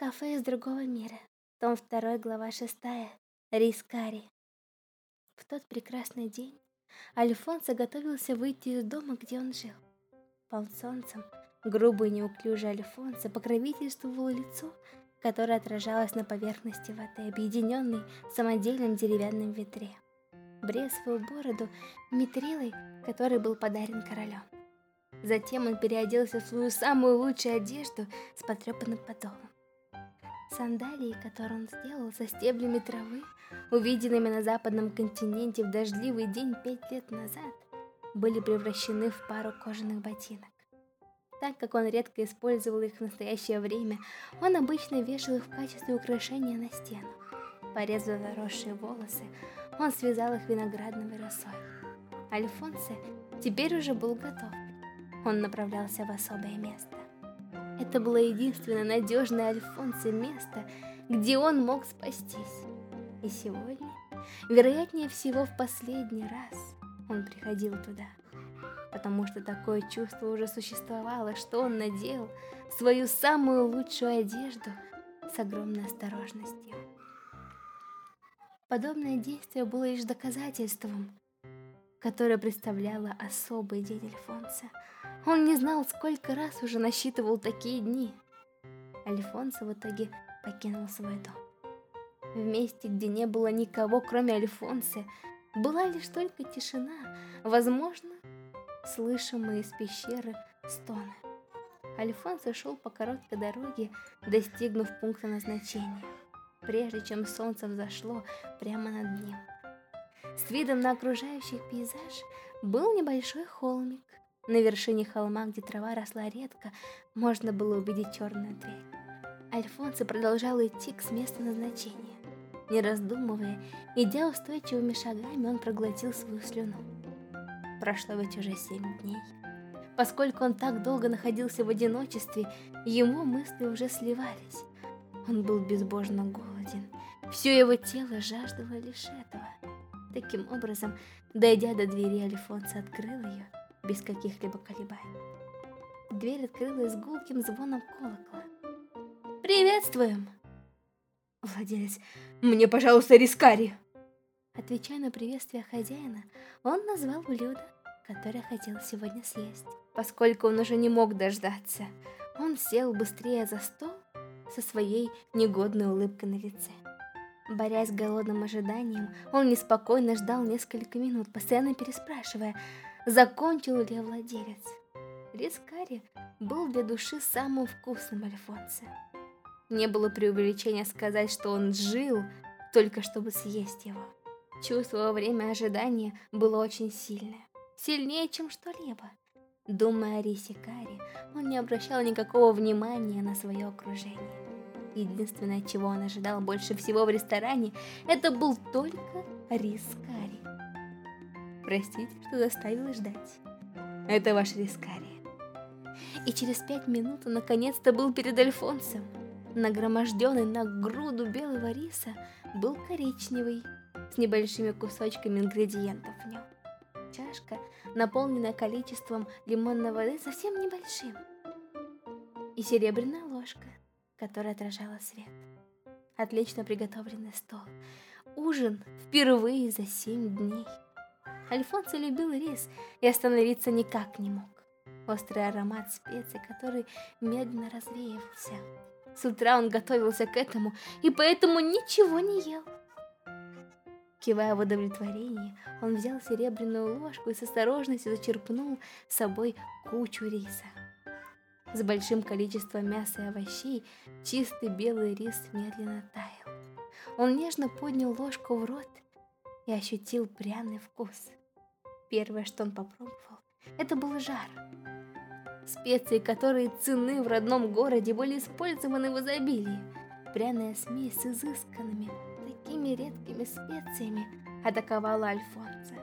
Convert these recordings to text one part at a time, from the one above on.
Кафе из другого мира. Том 2, глава 6. Рис Карри. В тот прекрасный день Альфонсо готовился выйти из дома, где он жил. Под солнцем грубый и неуклюжий Альфонсо покровительствовал лицо, которое отражалось на поверхности воды, объединенной самодельным деревянным ветре. Брез свою бороду митрилой, который был подарен королем. Затем он переоделся в свою самую лучшую одежду с потрепанным подолом. Сандалии, которые он сделал со стеблями травы, увиденными на западном континенте в дождливый день пять лет назад, были превращены в пару кожаных ботинок. Так как он редко использовал их в настоящее время, он обычно вешал их в качестве украшения на стену. Порезав заросшие волосы, он связал их виноградной росой. Альфонсо теперь уже был готов. Он направлялся в особое место. Это было единственное надежное Альфонсо место, где он мог спастись. И сегодня, вероятнее всего в последний раз, он приходил туда. Потому что такое чувство уже существовало, что он надел свою самую лучшую одежду с огромной осторожностью. Подобное действие было лишь доказательством, которое представляло особый день Альфонса – он не знал, сколько раз уже насчитывал такие дни. Альфонсо в итоге покинул свой дом. В месте, где не было никого, кроме Альфонса, была лишь только тишина, возможно, слышимые из пещеры стоны. Альфонсо шел по короткой дороге, достигнув пункта назначения, прежде чем солнце взошло прямо над ним. С видом на окружающий пейзаж был небольшой холмик, на вершине холма, где трава росла редко, можно было увидеть черную дверь. Альфонсо продолжал идти к месту назначения. Не раздумывая, идя устойчивыми шагами, он проглотил свою слюну. Прошло ведь уже семь дней. Поскольку он так долго находился в одиночестве, ему мысли уже сливались. Он был безбожно голоден. Все его тело жаждало лишь этого. Таким образом, дойдя до двери, Альфонсо открыл ее без каких-либо колебаний. Дверь открылась гулким звоном колокола. «Приветствуем!» Владелец, мне, пожалуйста, рискари. Отвечая на приветствие хозяина, он назвал блюдо, которое хотел сегодня съесть. Поскольку он уже не мог дождаться, он сел быстрее за стол со своей негодной улыбкой на лице. Борясь с голодным ожиданием, он неспокойно ждал несколько минут, постоянно переспрашивая – закончил ли владелец. Рис карри был для души самым вкусным Альфонсо. Не было преувеличения сказать, что он жил, только чтобы съесть его. Чувство во время ожидания было очень сильное. Сильнее, чем что-либо. Думая о рисе карри, он не обращал никакого внимания на свое окружение. Единственное, чего он ожидал больше всего в ресторане, это был только рис карри. Простите, что заставила ждать. Это ваш рискарий. И через пять минут он наконец-то был перед Альфонсом. Нагроможденный на груду белого риса был коричневый, с небольшими кусочками ингредиентов в нем. Чашка, наполненная количеством лимонной воды, совсем небольшим. И серебряная ложка, которая отражала свет. Отлично приготовленный стол. Ужин впервые за семь дней. Альфонсо любил рис и остановиться никак не мог. Острый аромат специй, который медленно развеивался. С утра он готовился к этому и поэтому ничего не ел. Кивая в удовлетворении, он взял серебряную ложку и с осторожностью зачерпнул с собой кучу риса. С большим количеством мяса и овощей чистый белый рис медленно таял. Он нежно поднял ложку в рот и ощутил пряный вкус. Первое, что он попробовал, это был жар. Специи, которые цены в родном городе, были использованы в изобилии. Пряная смесь с изысканными, такими редкими специями атаковала Альфонса.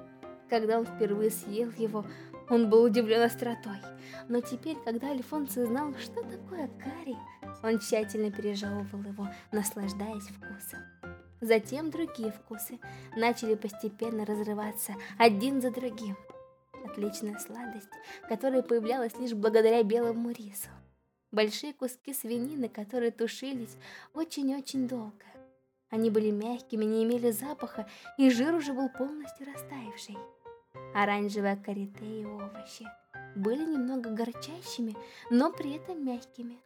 Когда он впервые съел его, он был удивлен остротой. Но теперь, когда Альфонсо знал, что такое карри, он тщательно пережевывал его, наслаждаясь вкусом. Затем другие вкусы начали постепенно разрываться один за другим. Отличная сладость, которая появлялась лишь благодаря белому рису. большие куски свинины, которые тушились очень-очень долго. Они были мягкими, не имели запаха, и жир уже был полностью растаявший. Оранжевые карите и овощи были немного горчащими, но при этом мягкими.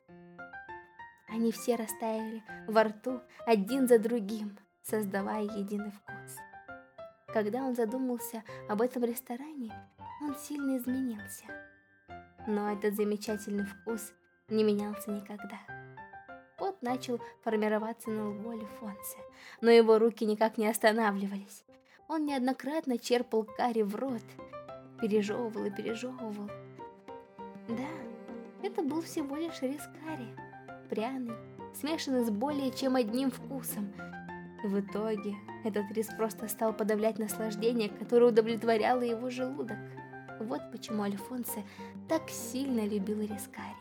Они все растаяли во рту один за другим, создавая единый вкус. Когда он задумался об этом ресторане, он сильно изменился. Но этот замечательный вкус не менялся никогда. Пот начал формироваться на лбу Альфонсе, но его руки никак не останавливались. Он неоднократно черпал карри в рот, пережевывал и пережевывал. Да, это был всего лишь рис карри, пряный, смешанный с более чем одним вкусом. И в итоге этот рис просто стал подавлять наслаждение, которое удовлетворяло его желудок. Вот почему Альфонсе так сильно любил рис карри.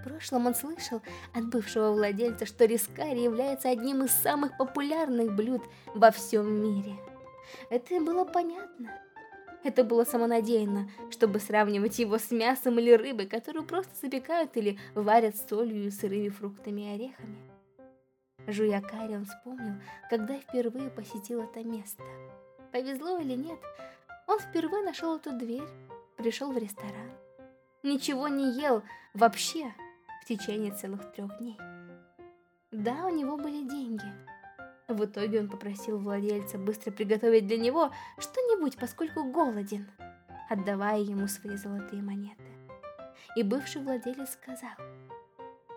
В прошлом он слышал от бывшего владельца, что рискари является одним из самых популярных блюд во всем мире. Это было понятно. Это было самонадеянно, чтобы сравнивать его с мясом или рыбой, которую просто запекают или варят солью и сырыми фруктами и орехами. Жуя карри, он вспомнил, когда впервые посетил это место. Повезло или нет, он впервые нашел эту дверь, пришел в ресторан. Ничего не ел вообще, течение целых трех дней. Да, у него были деньги. В итоге он попросил владельца быстро приготовить для него что-нибудь, поскольку голоден, отдавая ему свои золотые монеты. И бывший владелец сказал,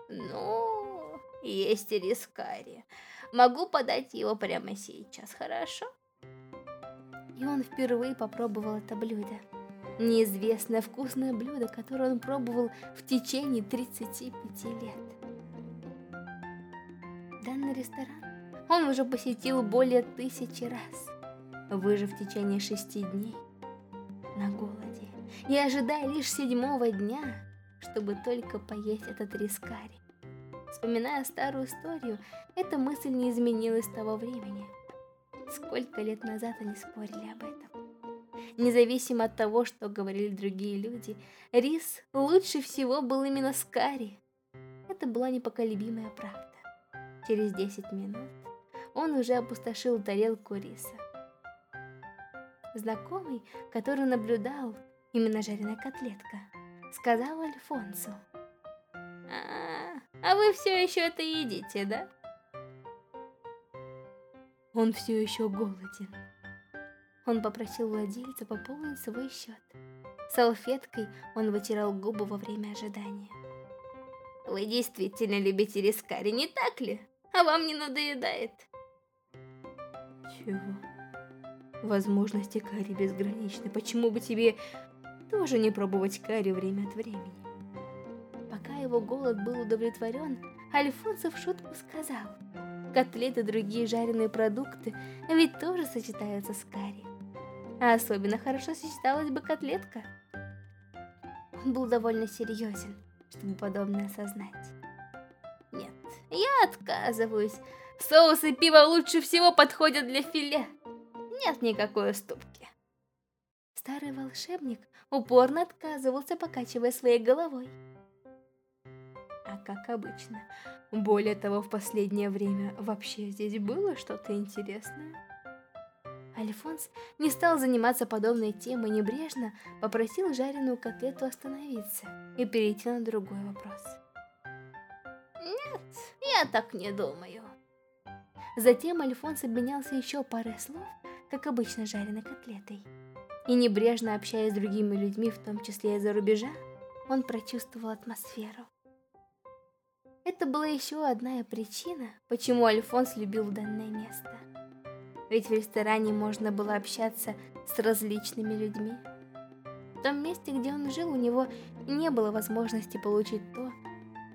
«Ну, есть рискари. Могу подать его прямо сейчас, хорошо?» И он впервые попробовал это блюдо. Неизвестное вкусное блюдо, которое он пробовал в течение 35 лет. Данный ресторан он уже посетил более тысячи раз, выжив в течение шести дней на голоде и ожидая лишь седьмого дня, чтобы только поесть этот рискари. Вспоминая старую историю, эта мысль не изменилась с того времени. Сколько лет назад они спорили об этом. Независимо от того, что говорили другие люди, рис лучше всего был именно с карри. Это была непоколебимая правда. Через 10 минут он уже опустошил тарелку риса. Знакомый, который наблюдал, именно жареная котлетка, сказал Альфонсу. «А, а вы все еще это едите, да?» Он все еще голоден. Он попросил владельца пополнить свой счет. Салфеткой он вытирал губы во время ожидания. «Вы действительно любите рискари, не так ли? А вам не надоедает?» «Чего?» «Возможности карри безграничны. Почему бы тебе тоже не пробовать карри время от времени?» Пока его голод был удовлетворен, Альфонсо в шутку сказал, «Котлеты и другие жареные продукты ведь тоже сочетаются с карри. А особенно хорошо сочеталась бы котлетка. Он был довольно серьезен, чтобы подобное осознать. Нет, я отказываюсь. Соус и пиво лучше всего подходят для филе. Нет никакой уступки. Старый волшебник упорно отказывался, покачивая своей головой. А как обычно. Более того, в последнее время вообще здесь было что-то интересное. Альфонс не стал заниматься подобной темой небрежно, попросил жареную котлету остановиться и перейти на другой вопрос. «Нет, я так не думаю». Затем Альфонс обменялся еще парой слов, как обычно жареной котлетой. И небрежно общаясь с другими людьми, в том числе из-за рубежа, он прочувствовал атмосферу. Это была еще одна причина, почему Альфонс любил данное место ведь в ресторане можно было общаться с различными людьми. В том месте, где он жил, у него не было возможности получить то,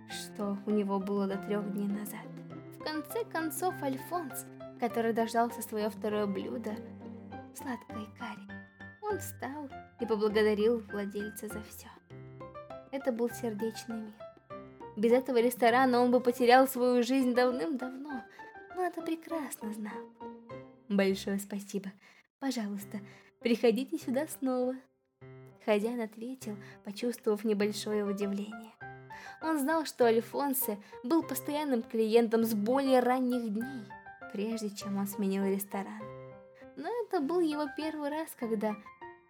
что у него было до трех дней назад. В конце концов, Альфонс, который дождался свое второе блюдо, сладкой карри, он встал и поблагодарил владельца за все. Это был сердечный мир. Без этого ресторана он бы потерял свою жизнь давным-давно, но это прекрасно знал. Большое спасибо. Пожалуйста, приходите сюда снова. Хозяин ответил, почувствовав небольшое удивление. Он знал, что Альфонсе был постоянным клиентом с более ранних дней, прежде чем он сменил ресторан. Но это был его первый раз, когда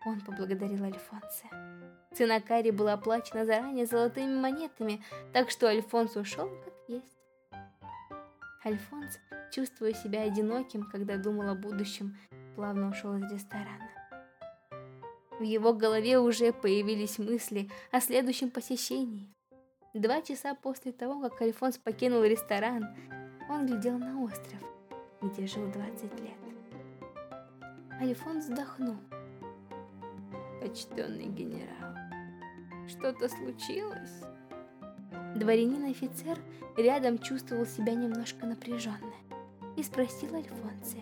он поблагодарил Альфонсе. Цена карри была оплачена заранее золотыми монетами, так что Альфонс ушел как есть. Альфонс, чувствуя себя одиноким, когда думал о будущем, плавно ушел из ресторана. В его голове уже появились мысли о следующем посещении. Два часа после того, как Альфонс покинул ресторан, он глядел на остров, где жил 20 лет. Альфонс вздохнул. Почтенный генерал, что-то случилось? Дворянин-офицер рядом чувствовал себя немножко напряженно и спросил Альфонсе.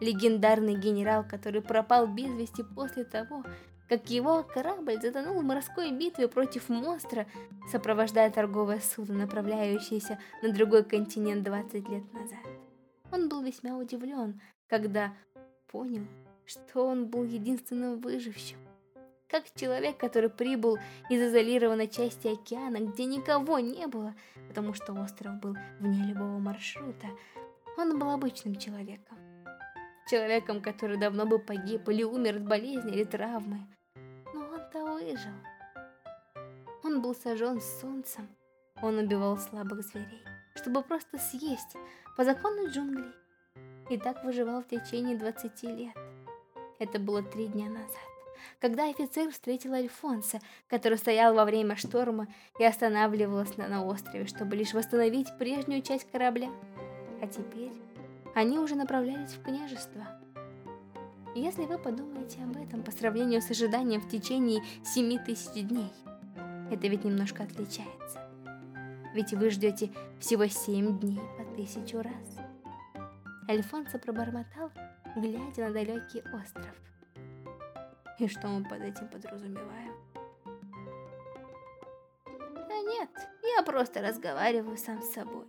Легендарный генерал, который пропал без вести после того, как его корабль затонул в морской битве против монстра, сопровождая торговое судно, направляющееся на другой континент 20 лет назад. Он был весьма удивлен, когда понял, что он был единственным выжившим как человек, который прибыл из изолированной части океана, где никого не было, потому что остров был вне любого маршрута, он был обычным человеком. Человеком, который давно бы погиб или умер от болезни или травмы. Но он-то выжил. Он был сожжен солнцем. Он убивал слабых зверей, чтобы просто съесть по закону джунглей. И так выживал в течение 20 лет. Это было три дня назад когда офицер встретил Альфонса, который стоял во время шторма и останавливался на, на острове, чтобы лишь восстановить прежнюю часть корабля. А теперь они уже направлялись в княжество. Если вы подумаете об этом по сравнению с ожиданием в течение семи тысяч дней, это ведь немножко отличается. Ведь вы ждете всего семь дней по тысячу раз. Альфонсо пробормотал, глядя на далекий остров. И что мы под этим подразумеваем? Да нет, я просто разговариваю сам с собой.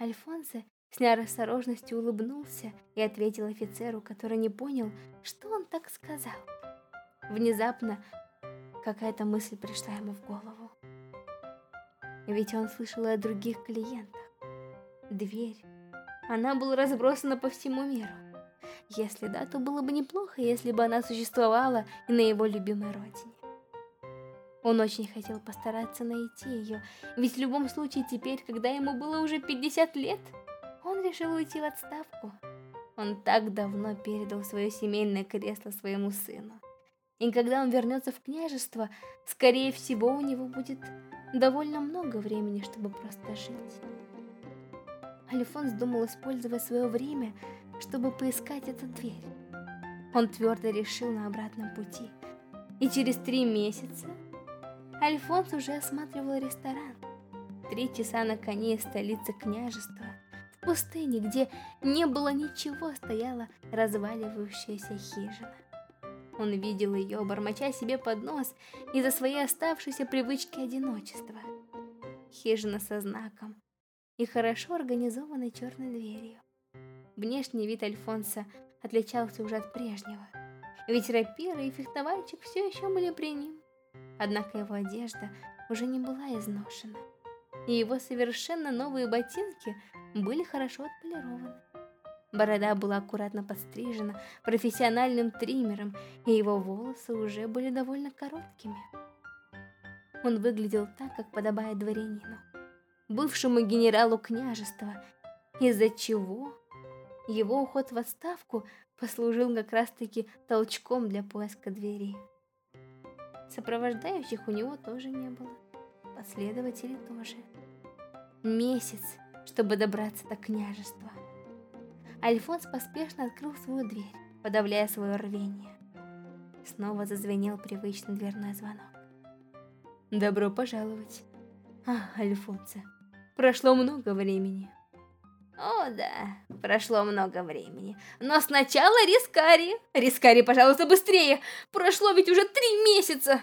Альфонсо с неосторожностью улыбнулся и ответил офицеру, который не понял, что он так сказал. Внезапно какая-то мысль пришла ему в голову. Ведь он слышал о других клиентах. Дверь. Она была разбросана по всему миру. Если да, то было бы неплохо, если бы она существовала и на его любимой родине. Он очень хотел постараться найти ее, ведь в любом случае теперь, когда ему было уже 50 лет, он решил уйти в отставку. Он так давно передал свое семейное кресло своему сыну. И когда он вернется в княжество, скорее всего, у него будет довольно много времени, чтобы просто жить. Альфонс думал использовать свое время, чтобы поискать эту дверь. Он твердо решил на обратном пути. И через три месяца Альфонс уже осматривал ресторан. Три часа на коне из столицы княжества. В пустыне, где не было ничего, стояла разваливающаяся хижина. Он видел ее, бормоча себе под нос из-за своей оставшейся привычки одиночества. Хижина со знаком и хорошо организованной черной дверью. Внешний вид Альфонса отличался уже от прежнего, ведь рапира и фехтовальчик все еще были при нем. Однако его одежда уже не была изношена, и его совершенно новые ботинки были хорошо отполированы. Борода была аккуратно подстрижена профессиональным триммером, и его волосы уже были довольно короткими. Он выглядел так, как подобает дворянину, бывшему генералу княжества, из-за чего его уход в отставку послужил как раз-таки толчком для поиска двери. Сопровождающих у него тоже не было. Последователей тоже. Месяц, чтобы добраться до княжества. Альфонс поспешно открыл свою дверь, подавляя свое рвение. Снова зазвенел привычный дверной звонок. «Добро пожаловать!» «А, Альфонсо, прошло много времени!» О, да, прошло много времени. Но сначала Рискари. Рискари, пожалуйста, быстрее. Прошло ведь уже три месяца.